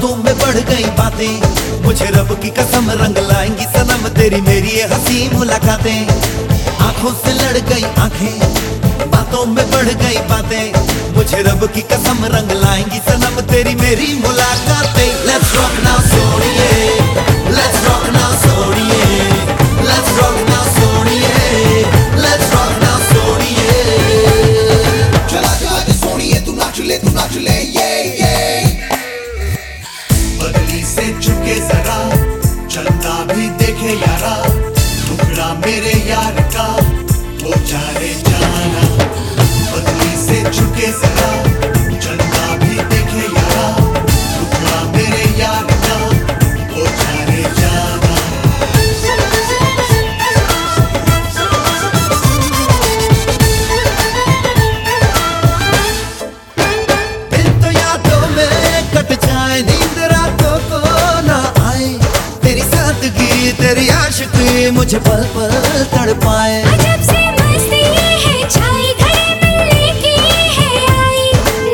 बातों में बढ़ गई बातें। मुझे रब की कसम रंग लाएँगी सनम, तेरी मेरी ये हँसी मुलाकातें। आँखों से लड़ गई आँखें, बातों में बढ़ गई बातें। मुझे रब की कसम रंग लाएँगी सनम, तेरी मेरी मुलाकातें। Let's rock now, सोनिए। Let's rock now, सोनिए। Let's rock now, सोनिए। Let's rock now, सोनिए। चला चला के सोनिए, तू नाच ले, तू नाच ले ये से जरा, चलता भी देखे यारा टुकड़ा मेरे यार का, वो जाने जाना बदली से झुके जरा। मुझे पल पल तड़पाए। अजब सी मस्ती है छाई घड़ी मिलने की है आई।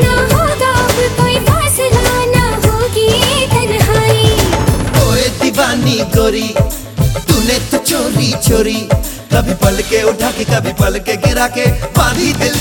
ना होगा अब कोई फासला ना होगी तन्हाई। ओए दीवानी गोरी तूने तो चोरी चोरी कभी पल के उठा के कभी पल के गिरा के बांधी दिल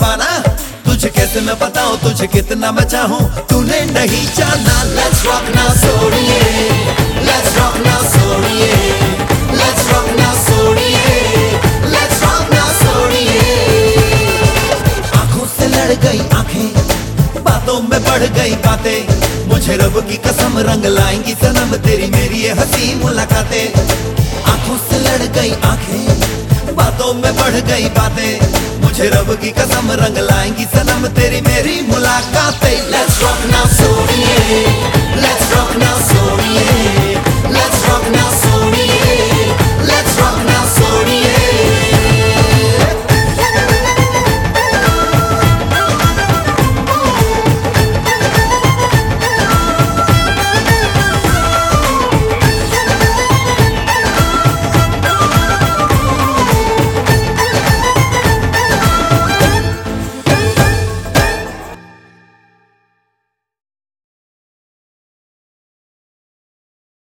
दीवाना तुझे कैसे मैं बताऊँ? तुझे कितना मैं चाहूँ? तूने नहीं जाना। Let's rock now, सोनिए। Let's rock now, सोनिए। Let's rock now, सोनिए। Let's rock now, सोनिए। आँखों से लड़ गई आँखें। बातों में बढ़ गई बातें। मुझे रब की कसम, रंग लाएँगी सनम। तेरी मेरी ये हँसी, मुलाकातें। आँखों से लड़ गई आँखें। बातों में बढ़ गई बातें। मुझे रब की कसम रंग लाएँगी सनम तेरी मेरी मुलाकातें। Let's rock now